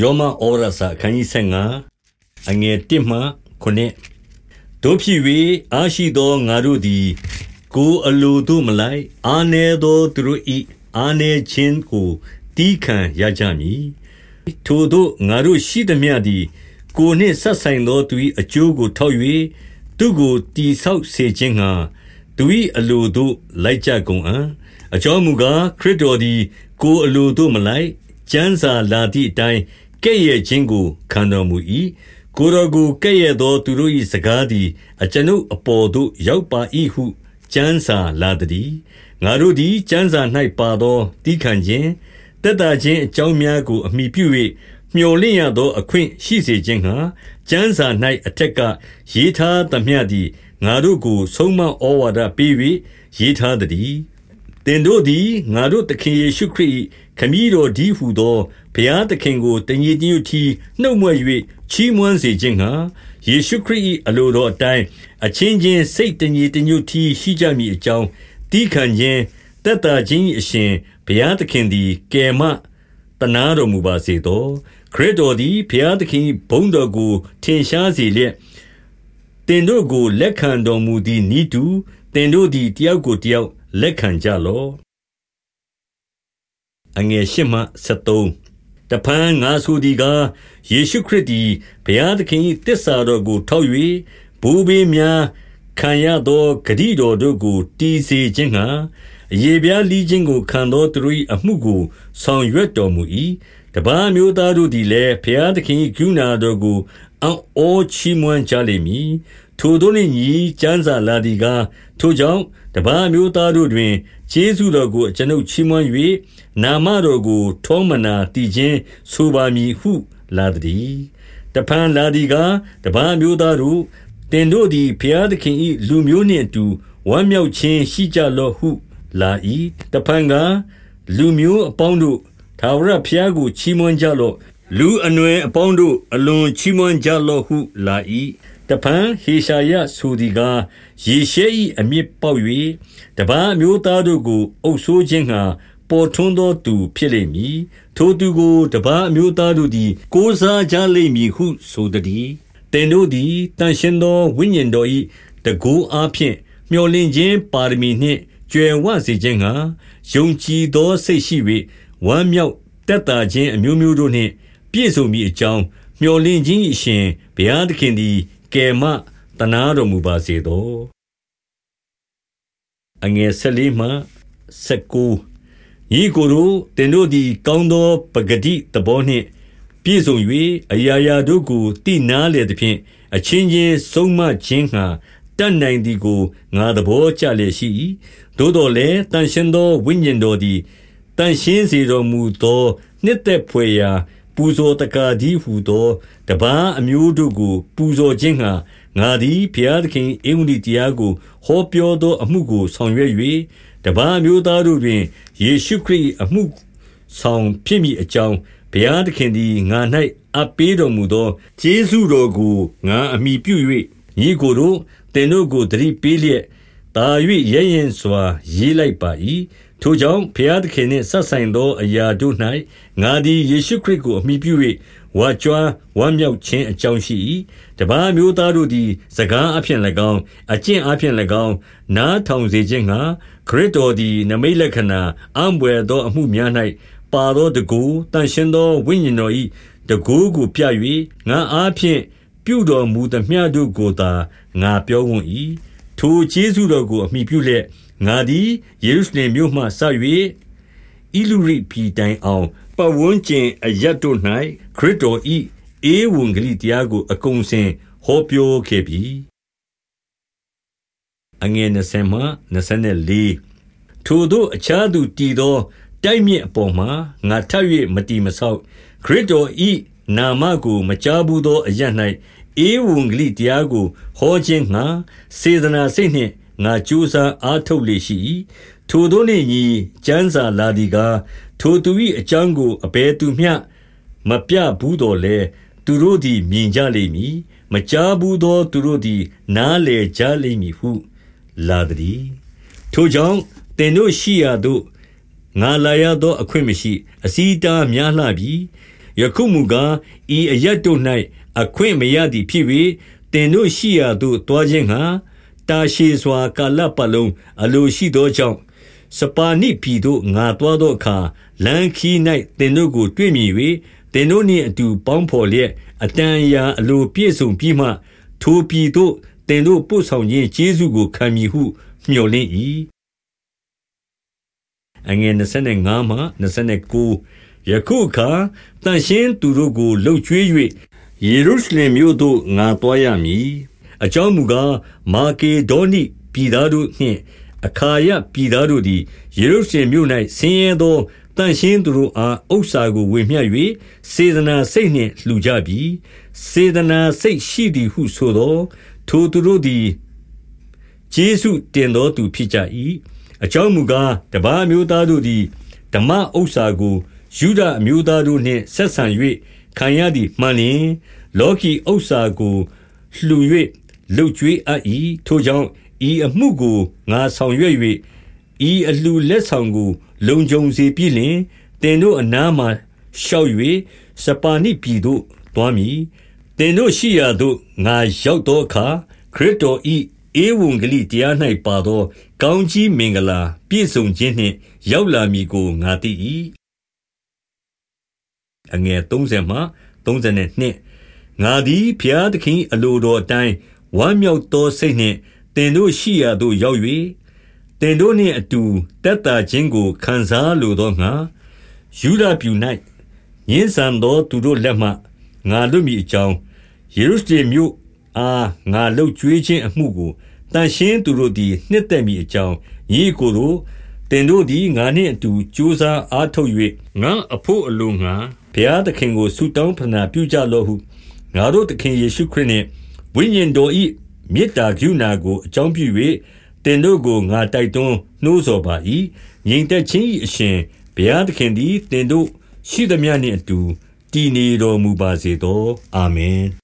ယောမဩဝါဒစာအခန်းကြီး15အငယ်1မှ9တို့ဖြစ်၍အာရှိသောငါတို့သည် ကိုအလိုတို့မလိုက် အာနေသောသူတို့ဤအာနေခြင်းကိုတီးခံရကြမည်ထိုတို့ငါတို့ရှိသည်မြသည် ကိုနှင့်ဆက်ဆိုင်သောသူ၏အကျိုးကိုထောက်၍သူကိုတီဆောက်စေခြင်းငှာသူ၏အလိုတို့လိုက်ကြကုန်အံ့အကြောင်းမူကားခရစ်တော်သည် ကိုအလိုတို့မလိုက်ကျမ်းစာလာသည့်အတိုင်း ကဲ့ရဲ့ခြင်းကို ခံတော်မူ၏ကိုယ်တော်ကို ကဲ့ရဲ့သောသူတို့၏စကားသည် အကျွန်ုပ်အပေါ်သို့ ရောက်ပါ၏ဟု ကျမ်းစာလာသည်ငါတို့သည် ကျမ်းစာ၌ပါသောတီးခံခြင်းတက်တာခြင်းအကြောင်းများကို အမိပြု၍မျှော်လင့်ရသော အခွင့်ရှိစေခြင်းဟာကျမ်းစာ၌အထက်က ရေးထားသမျှသည် ငါတို့ကို ဆုံးမဩဝါဒပေး၍ရေးထားသည်သင်တို့သည် ငါတို့သခင်ယေရှုခရစ်၏ ခမည်းတော်ဒီဟုသောဘုရားသခင်ကိုတညီတညွတ်တီနှုတ်မွက်၍ချီးမွမ်းစေခြင်းဟာယေရှုခရစ်၏အလိုတော်အတိုင်းအချင်းချင်းစိတ်တညီတညွတ်တီရှိကြမည်အကြောင်းတီးခံခြင်းတက်တာခြင်းအရှင်ဘုရားသခင်သည်ကယ်မတနာတော်မူပါစေသောခရစ်တော်သည်ဘုရားသခင်ဘုန်းတော်ကိုထင်ရှားစေလျက်တင်တို့ကိုလက်ခံတော်မူသည်နိတူတင်တို့သည်တယောက်ကိုတယောက်လက်ခံကြလော့ အငယ်၈မှ73တဖန်ငါဆိုသည်ကားယေရှုခရစ်သည်ဘုရားသခင်၏တစ္ဆာတော်ကို ထောက်၍ဘူဘေးများခံရသောဂတိတော်တို့ကိုတည်စေခြင်းငှာရေပြားလီးခြင်းကိုခံသောသူတို့၏အမှုကိုဆောင်ရွက်တော်မူ၏တပားမျိုးသားတို့သည်လည်းဘုရားသခင်၏ကရုဏာတော်ကိုအံ့ဩချီးမွမ်းကြလိမ့်မည်ထိုတို့နှင့်ညီကျမ်းစာလာသည်ကားထိုကြောင့်တပားမျိုးသားတို့တွင် ကျေးဇူးတော်ကိုကျွန်ုပ်ချီးမွမ်း၍နာမတော်ကို ထောမနာတည်ခြင်းဆိုပါမည်ဟုလာသည်တဖန်လာသည်ကားတပားမျိုးသားတို့တင်တို့သည်ဘုရားသခင်၏လူမျိုးနှင့်အတူဝမ်းမြောက်ခြင်းရှိကြလော့ဟု လာ၏တဖန်ကလူမျိုးအပေါင်းတို့သာဝရဘုရားကိုချီးမွမ်းကြလော့လူအနွယ်အပေါင်းတို့အလွန်ချီးမွမ်းကြလော့ဟုလာ၏ တဖန်ဟေရှာယဆိုသည်ကားယေရှဲ၏အမြင့်ပေါက်၍တပန်းမျိုးသားတို့ကို အုပ်ဆိုးခြင်းငှာပေါ်ထွန်းသောသူဖြစ်လိမ့်မည်ထိုသူကိုတပန်းမျိုးသားတို့သည် ကိုးစားကြလိမ့်မည်ဟုဆိုသည်တင်တို့သည်တန်ရှင်သောဝိညာဉ်တော်၏တကူအားဖြင့်မျှော်လင့်ခြင်းပါရမီနှင့်ကြွယ်ဝစေခြင်းငှာယုံကြည်သောစိတ်ရှိ၍ဝမ်းမြောက်တက်တာခြင်းအမျိုးမျိုးတို့နှင့် ပြည့်စုံမည်အကြောင်းမျှော်လင့်ခြင်းအရှင်ဘုရားသခင်သည် ကယ်မတနာတော်မူပါစေသောအငယ်၁၄မှ၁၉ဤကိုယ်တို့တင်တို့သည် ကောင်းသောပဂတိသဘောနှင့် ပြည့်စုံ၍အရာရာတို့ကိုတိနာလေသဖြင့်အချင်းချင်းဆုံးမခြင်းငှာတတ်နိုင်သည်ကိုငါသဘောကျလျက်ရှိ၏သို့တော်လည်းတန်ရှင်းသောဝိညာဉ်တော်သည်တန်ရှင်းစေတော်မူသော နှစ်သက်ဖွယ်ရာ ပူဇော်တကားသည်ဟုသောတပားအမျိုးတို့ကို ပူဇော်ခြင်းငှာငါသည်ဘုရားသခင်ဧဝံဂေလိတရားကိုဟောပြောသောအမှုကိုဆောင်ရွက်၍တပားမျိုးသားတို့တွင်ယေရှုခရစ်အမှုဆောင်ဖြစ်မိအကြောင်းဘုရားသခင်သည်ငါ၌အပ်ပေးတော်မူသောကျေးဇူးတော်ကိုငါအမိပြု၍ညီကိုတို့တင်တို့ကိုတတိပေးလျက်တာ၍ရဲရင်စွာရေးလိုက်ပါ၏ ထိုကြောင့်ဘုရားသခင်နှင့်ဆက်ဆိုင်သောအရာတို့၌ငါသည်ယေရှုခရစ်ကိုအမိပြု၍ဝါကြွားဝမ်းမြောက်ခြင်းအကြောင်းရှိ၏တပားမျိုးသားတို့သည် စကားအဖျင်၎င်းအကျင့်အဖျင်၎င်းနားထောင်စေခြင်းငှာခရစ်တော်သည်နမိတ်လက္ခဏာအံပွေသောအမှုများ၌ပါသောတကူတန်ရှင်သောဝိညာဉ်တော်၏တကူကိုပြ၍ငါအားဖြင့်ပြုတော်မူသမျှတို့ကိုသာငါပြောဝံ့၏ထိုကျေးဇူးတော်ကိုအမိပြုလျက် ငါသည်ယေရုရှလင်မြို့မှစ၍ဣလုရိပြည်တိုင်အောင်ပဝန်းကျင်အရတ်တို့၌ခရစ်တော်၏ဧဝံဂေလိတရားကို အကုန်စင်ဟောပြောခဲ့ပြီအငယ်20မှ24ထိုတို့အခြားသူတည်သောတိုက်မြစ်အပေါ်မှာငါထပ်၍မတီမဆောက်ခရစ်တော်၏နာမကိုမကြားဘူးသောအရ၌ဧဝံဂေလိတရားကိုဟောခြင်းငှာစေတနာစိတ်နှင့် ငါကြိုးစားအားထုတ်လေရှိ၏ထိုတို့နှင့်ညီကျမ်းစာလာသည်ကားထိုသူ၏အကြောင်းကိုအဘယ်သူမျှမပြဘူးတော်လဲသူတို့သည်မြင်ကြလိမ့်မည်မကြားဘူးသောသူတို့သည် နားလည်ကြလိမ့်မည်ဟု လာသည်ထိုကြောင့်တင်တို့ရှိရာသို့ငါလာရသောအခွင့်မရှိ အစီတာများလှပြီယခုမူကားဤအရတ်တို့၌အခွင့်မရသည်ဖြစ်၍တင်တို့ရှိရာသို့တွားခြင်းဟာ တာရှည်စွာကာလပတ်လုံးအလိုရှိသောကြောင့်စပါနိပြည်သို့ငါတွားသောအခါလမ်းခီး၌တင်တို့ကိုတွေ့မြင်၍တင်တို့နှင့်အတူပေါင်းဖော်လျက်အတန်ရာအလိုပြည့်စုံပြီးမှထိုပြည်သို့တင်တို့ပို့ဆောင်ခြင်းကျေးဇူးကိုခံမည်ဟုမျှော်လင့်၏အငယ်25မှ29ယခုအခါတန်ရှင်းသူတို့ကိုလှုပ်ကြွေး၍ယေရုရှလင်မြို့သို့ငါတွားရမည် အကြောင်းမူကားမာကေဒေါနိပြည်သားတို့နှင့်အခါယပြည်သားတို့သည်ယေရုရှလင်မြို့၌ဆင်းရဲသောတန်ရှင်းသူတို့အားဥစ္စာကိုဝေမျှ၍စေတနာစိတ်နှင့်လှူကြပြီစေတနာစိတ်ရှိသည်ဟုဆိုသောထိုသူတို့သည်ကျေးဇူးတင်သောသူဖြစ်ကြ၏အကြောင်းမူကားတပါးမျိုးသားတို့သည်ဓမ္မဥစ္စာကိုယူဒအမျိုးသားတို့နှင့်ဆက်ဆံ၍ခံရသည်မှန်လျင်လောကီဥစ္စာကိုလှူ၍ လှုပ်ကြွေးအပ်၏ထိုကြောင့်ဤအမှုကိုငါဆောင်ရွက်၍ဤအလှလက်ဆောင်ကို လုံခြုံစေပြီလျှင်တင်တို့အနားမှရှောက်၍စပါနိပြည်သို့သွားမည်တင်တို့ရှိရာသို့ငါရောက်သောအခါခရစ်တော်ဤဧဝံဂေလိတရား၌ပါသော ကောင်းကြီးမင်္ဂလာပြည့်စုံခြင်းနှင့် ရောက်လာမည်ကိုငါသိ၏အငယ်30မှ32ငါသည်ဖျားသခင်အလိုတော်အတိုင်း ဝမ်းမြောက်သောစိတ်နှင့်တင်တို့ရှိရာသို့ရောက်၍တင်တို့နှင့်အတူတက်တာခြင်းကိုခံစားလိုသောငါယူဒပြူ၌ညင်းဆန်သောသူတို့လက်မှငါလွတ်မိအကြောင်းယေရုရှလင်မြို့အားငါလှုပ်ကြွေးခြင်းအမှုကိုတန်ရှင်းသူတို့သည်နှစ်သက်မိအကြောင်းညီကိုတို့တင်တို့သည်ငါနှင့်အတူကြိုးစားအားထုတ်၍ငါအဖို့အလိုငါဘုရားသခင်ကိုဆုတောင်းပနာပြုကြလော့ဟုငါတို့သခင်ယေရှုခရစ်နှင့် ဝိညာဉ်တော်၏မေတ္တာကရုဏာကိုအကြောင်းပြု၍တင်တို့ကိုငါတိုက်တွန်းနှိုးဆော်ပါ၏ငြိမ်သက်ခြင်း၏အရှင်ဘုရားသခင်သည်တင်တို့ရှိသမျှနှင့်အတူတည်နေတော်မူပါစေသောအာမင်